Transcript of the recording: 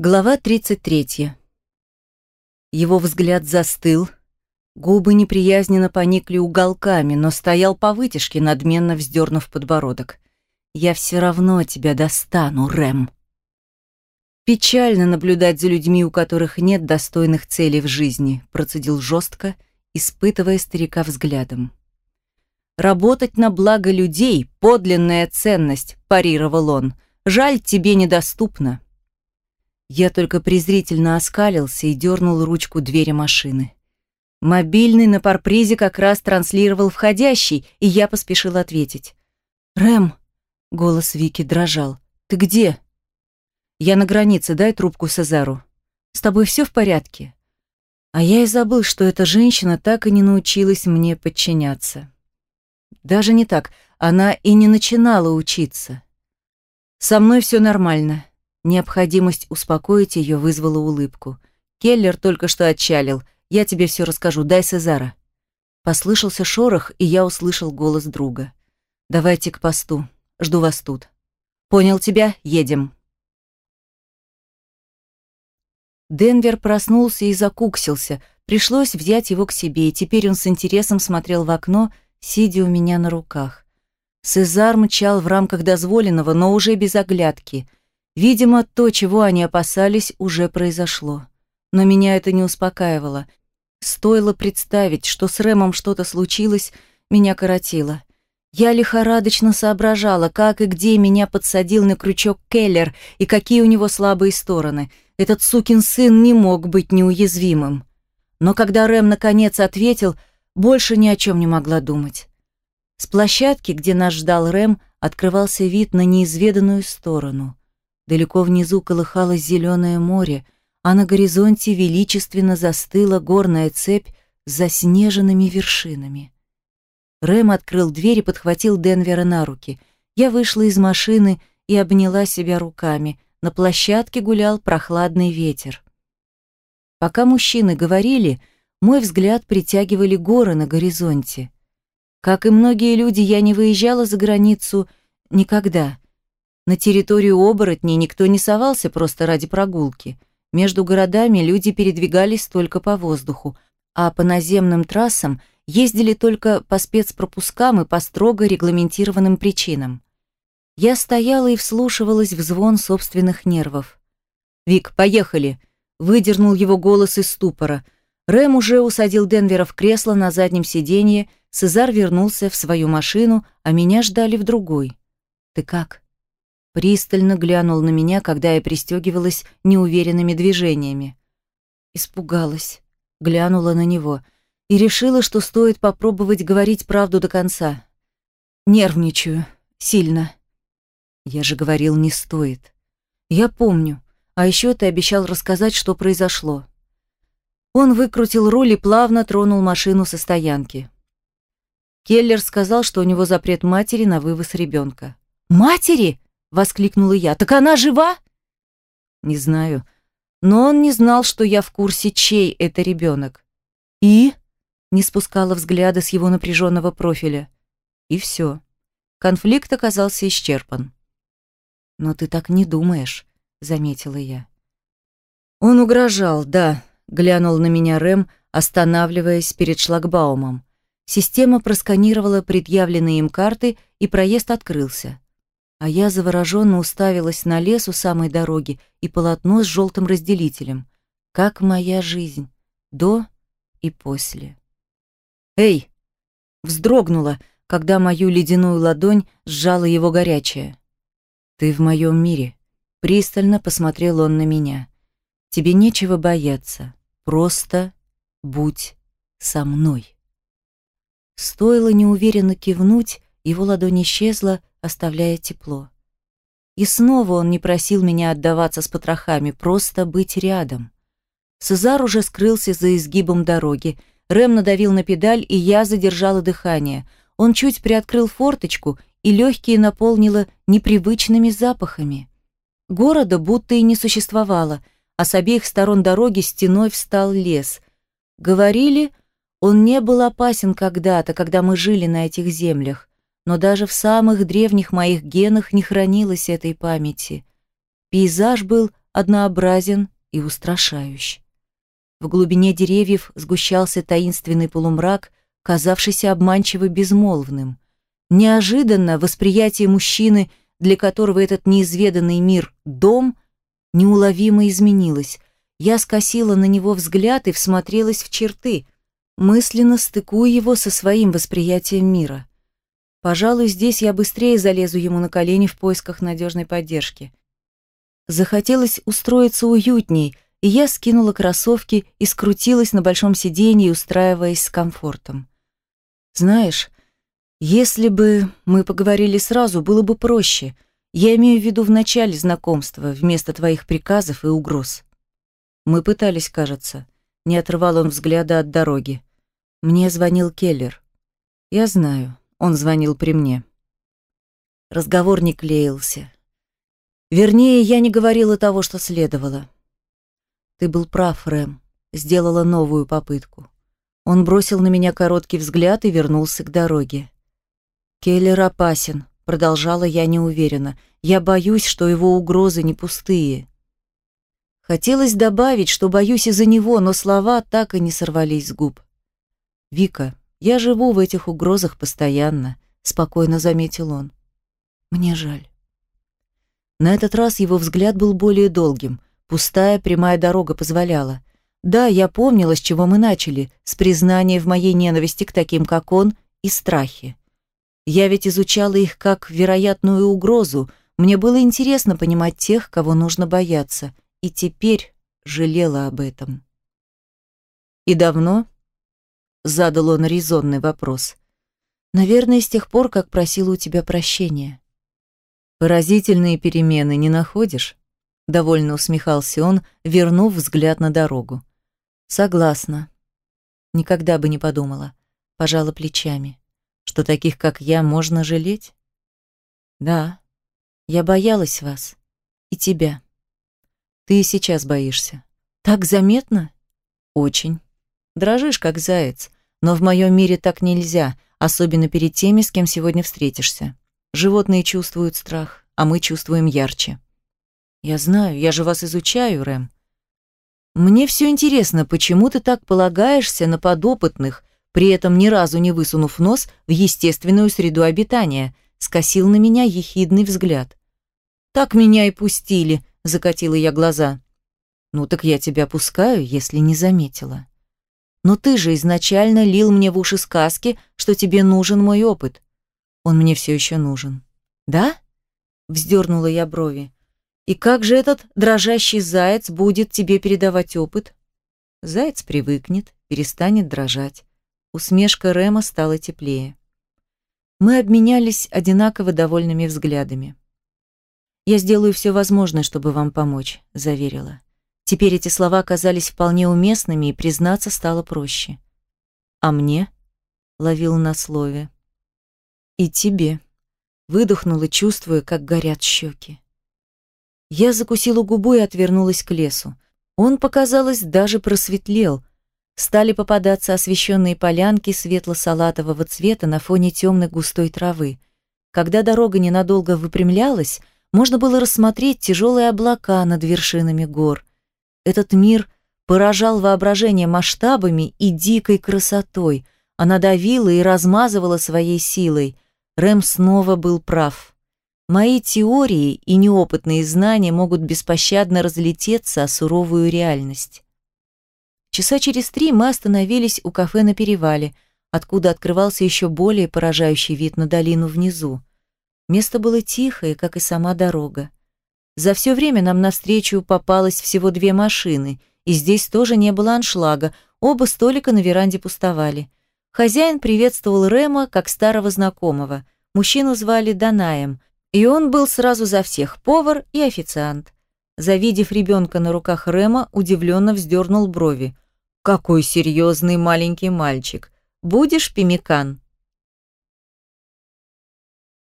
Глава 33. Его взгляд застыл, губы неприязненно поникли уголками, но стоял по вытяжке, надменно вздернув подбородок. «Я все равно тебя достану, Рэм!» «Печально наблюдать за людьми, у которых нет достойных целей в жизни», процедил жестко, испытывая старика взглядом. «Работать на благо людей — подлинная ценность», парировал он. «Жаль, тебе недоступно». Я только презрительно оскалился и дернул ручку двери машины. Мобильный на парпризе как раз транслировал входящий, и я поспешил ответить. «Рэм!» — голос Вики дрожал. «Ты где?» «Я на границе, дай трубку Сезару. С тобой все в порядке?» А я и забыл, что эта женщина так и не научилась мне подчиняться. Даже не так, она и не начинала учиться. «Со мной все нормально. Необходимость успокоить ее вызвала улыбку. «Келлер только что отчалил. Я тебе все расскажу. Дай Сезара». Послышался шорох, и я услышал голос друга. «Давайте к посту. Жду вас тут». «Понял тебя? Едем». Денвер проснулся и закуксился. Пришлось взять его к себе, и теперь он с интересом смотрел в окно, сидя у меня на руках. Сезар мчал в рамках дозволенного, но уже без оглядки – Видимо, то, чего они опасались, уже произошло. Но меня это не успокаивало. Стоило представить, что с Рэмом что-то случилось, меня коротило. Я лихорадочно соображала, как и где меня подсадил на крючок Келлер и какие у него слабые стороны. Этот сукин сын не мог быть неуязвимым. Но когда Рэм наконец ответил, больше ни о чем не могла думать. С площадки, где нас ждал Рэм, открывался вид на неизведанную сторону. Далеко внизу колыхалось зеленое море, а на горизонте величественно застыла горная цепь с заснеженными вершинами. Рэм открыл дверь и подхватил Денвера на руки. Я вышла из машины и обняла себя руками. На площадке гулял прохладный ветер. Пока мужчины говорили, мой взгляд притягивали горы на горизонте. Как и многие люди, я не выезжала за границу никогда. На территорию оборотней никто не совался просто ради прогулки. Между городами люди передвигались только по воздуху, а по наземным трассам ездили только по спецпропускам и по строго регламентированным причинам. Я стояла и вслушивалась в звон собственных нервов. «Вик, поехали!» — выдернул его голос из ступора. Рэм уже усадил Денвера в кресло на заднем сиденье, Сезар вернулся в свою машину, а меня ждали в другой. «Ты как?» Пристально глянул на меня, когда я пристегивалась неуверенными движениями. Испугалась, глянула на него и решила, что стоит попробовать говорить правду до конца. Нервничаю. Сильно. Я же говорил, не стоит. Я помню. А еще ты обещал рассказать, что произошло. Он выкрутил руль и плавно тронул машину со стоянки. Келлер сказал, что у него запрет матери на вывоз ребенка. «Матери?» Воскликнула я. Так она жива? Не знаю, но он не знал, что я в курсе, чей это ребенок. И не спускала взгляда с его напряженного профиля. И все. Конфликт оказался исчерпан. Но ты так не думаешь, заметила я. Он угрожал, да, глянул на меня Рэм, останавливаясь перед шлагбаумом. Система просканировала предъявленные им карты, и проезд открылся а я завороженно уставилась на лес у самой дороги и полотно с желтым разделителем. Как моя жизнь, до и после. «Эй!» Вздрогнула, когда мою ледяную ладонь сжала его горячая. «Ты в моем мире», — пристально посмотрел он на меня. «Тебе нечего бояться, просто будь со мной». Стоило неуверенно кивнуть, его ладонь исчезла, оставляя тепло. И снова он не просил меня отдаваться с потрохами, просто быть рядом. Сезар уже скрылся за изгибом дороги. Рэм надавил на педаль, и я задержала дыхание. Он чуть приоткрыл форточку, и легкие наполнило непривычными запахами. Города будто и не существовало, а с обеих сторон дороги стеной встал лес. Говорили, он не был опасен когда-то, когда мы жили на этих землях но даже в самых древних моих генах не хранилось этой памяти. Пейзаж был однообразен и устрашающ. В глубине деревьев сгущался таинственный полумрак, казавшийся обманчиво безмолвным. Неожиданно восприятие мужчины, для которого этот неизведанный мир — дом, неуловимо изменилось. Я скосила на него взгляд и всмотрелась в черты, мысленно стыкуя его со своим восприятием мира. Пожалуй, здесь я быстрее залезу ему на колени в поисках надежной поддержки. Захотелось устроиться уютней, и я скинула кроссовки и скрутилась на большом сиденье, устраиваясь с комфортом. Знаешь, если бы мы поговорили сразу, было бы проще. Я имею в виду в начале знакомства, вместо твоих приказов и угроз. Мы пытались, кажется. Не отрывал он взгляда от дороги. Мне звонил Келлер. Я знаю. Он звонил при мне. Разговор не клеился. Вернее, я не говорила того, что следовало. Ты был прав, Рэм. Сделала новую попытку. Он бросил на меня короткий взгляд и вернулся к дороге. Келлер опасен, продолжала я неуверенно. Я боюсь, что его угрозы не пустые. Хотелось добавить, что боюсь из-за него, но слова так и не сорвались с губ. Вика, я живу в этих угрозах постоянно, спокойно заметил он. Мне жаль. На этот раз его взгляд был более долгим. Пустая прямая дорога позволяла. Да, я помнила, с чего мы начали, с признания в моей ненависти к таким, как он, и страхе. Я ведь изучала их как вероятную угрозу, мне было интересно понимать тех, кого нужно бояться, и теперь жалела об этом. И давно Задал он резонный вопрос. Наверное, с тех пор, как просила у тебя прощения. Поразительные перемены не находишь? Довольно усмехался он, вернув взгляд на дорогу. Согласна. Никогда бы не подумала. Пожала плечами. Что таких, как я, можно жалеть? Да. Я боялась вас. И тебя. Ты и сейчас боишься. Так заметно? Очень. Дрожишь, как заяц. Но в моем мире так нельзя, особенно перед теми, с кем сегодня встретишься. Животные чувствуют страх, а мы чувствуем ярче. Я знаю, я же вас изучаю, Рэм. Мне все интересно, почему ты так полагаешься на подопытных, при этом ни разу не высунув нос в естественную среду обитания, скосил на меня ехидный взгляд. Так меня и пустили, закатила я глаза. Ну так я тебя пускаю, если не заметила. Но ты же изначально лил мне в уши сказки, что тебе нужен мой опыт. Он мне все еще нужен. Да? Вздернула я брови. И как же этот дрожащий заяц будет тебе передавать опыт? Заяц привыкнет, перестанет дрожать. Усмешка Рема стала теплее. Мы обменялись одинаково довольными взглядами. «Я сделаю все возможное, чтобы вам помочь», — заверила. Теперь эти слова казались вполне уместными, и признаться стало проще. «А мне?» — ловил на слове. «И тебе», — выдохнула, чувствуя, как горят щеки. Я закусила губу и отвернулась к лесу. Он, показалось, даже просветлел. Стали попадаться освещенные полянки светло-салатового цвета на фоне темной густой травы. Когда дорога ненадолго выпрямлялась, можно было рассмотреть тяжелые облака над вершинами гор — этот мир поражал воображение масштабами и дикой красотой. Она давила и размазывала своей силой. Рэм снова был прав. Мои теории и неопытные знания могут беспощадно разлететься о суровую реальность. Часа через три мы остановились у кафе на перевале, откуда открывался еще более поражающий вид на долину внизу. Место было тихое, как и сама дорога. За все время нам навстречу попалось всего две машины, и здесь тоже не было аншлага, оба столика на веранде пустовали. Хозяин приветствовал Рема как старого знакомого. Мужчину звали Данаем, и он был сразу за всех, повар и официант. Завидев ребенка на руках Рема, удивленно вздернул брови. «Какой серьезный маленький мальчик! Будешь пимикан?»